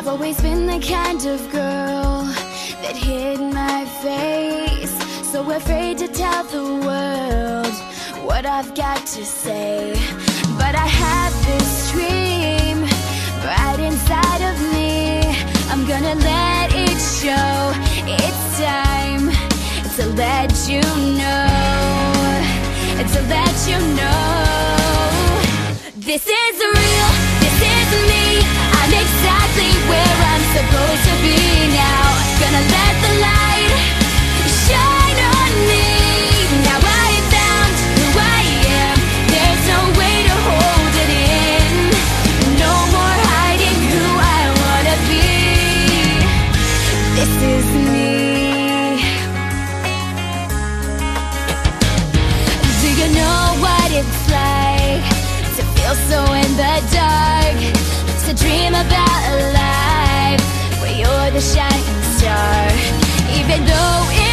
I've always been the kind of girl that hid my face. So afraid to tell the world what I've got to say. But I have this dream right inside of me. I'm gonna let it show. It's time to let you know. To let you know. This is real, This is me. Do you know what it's like to feel so in the dark? To dream about a life where you're the shining star. Even though